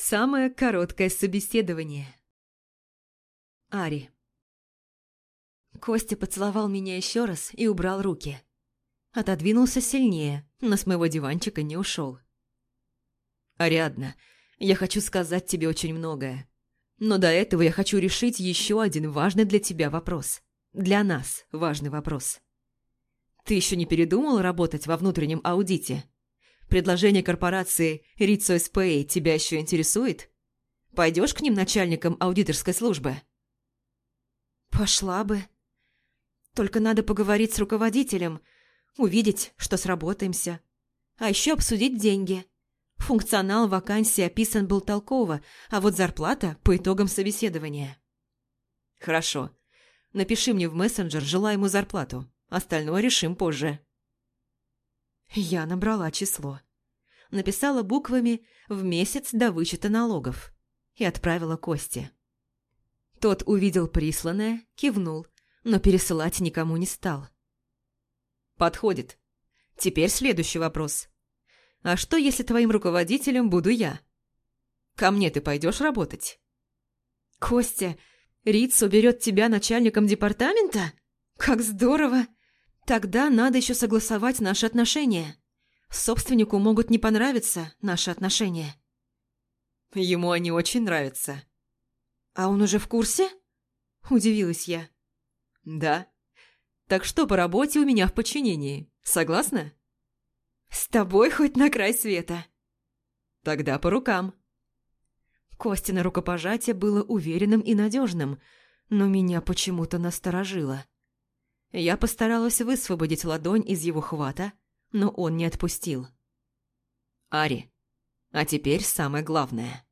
Самое короткое собеседование. Ари. Костя поцеловал меня еще раз и убрал руки. Отодвинулся сильнее, но с моего диванчика не ушел. «Ариадна, я хочу сказать тебе очень многое. Но до этого я хочу решить еще один важный для тебя вопрос. Для нас важный вопрос. Ты еще не передумал работать во внутреннем аудите?» Предложение корпорации Рицо СПА тебя еще интересует? Пойдешь к ним начальником аудиторской службы?» «Пошла бы. Только надо поговорить с руководителем, увидеть, что сработаемся. А еще обсудить деньги. Функционал вакансии описан был толково, а вот зарплата по итогам собеседования». «Хорошо. Напиши мне в мессенджер желаемую зарплату. Остальное решим позже». Я набрала число. Написала буквами «в месяц до вычета налогов» и отправила Косте. Тот увидел присланное, кивнул, но пересылать никому не стал. «Подходит. Теперь следующий вопрос. А что, если твоим руководителем буду я? Ко мне ты пойдешь работать?» «Костя, Риц уберет тебя начальником департамента? Как здорово! Тогда надо еще согласовать наши отношения. Собственнику могут не понравиться наши отношения». «Ему они очень нравятся». «А он уже в курсе?» – удивилась я. «Да. Так что по работе у меня в подчинении. Согласна?» «С тобой хоть на край света». «Тогда по рукам». Костина рукопожатие было уверенным и надежным, но меня почему-то насторожило. Я постаралась высвободить ладонь из его хвата, но он не отпустил. «Ари, а теперь самое главное».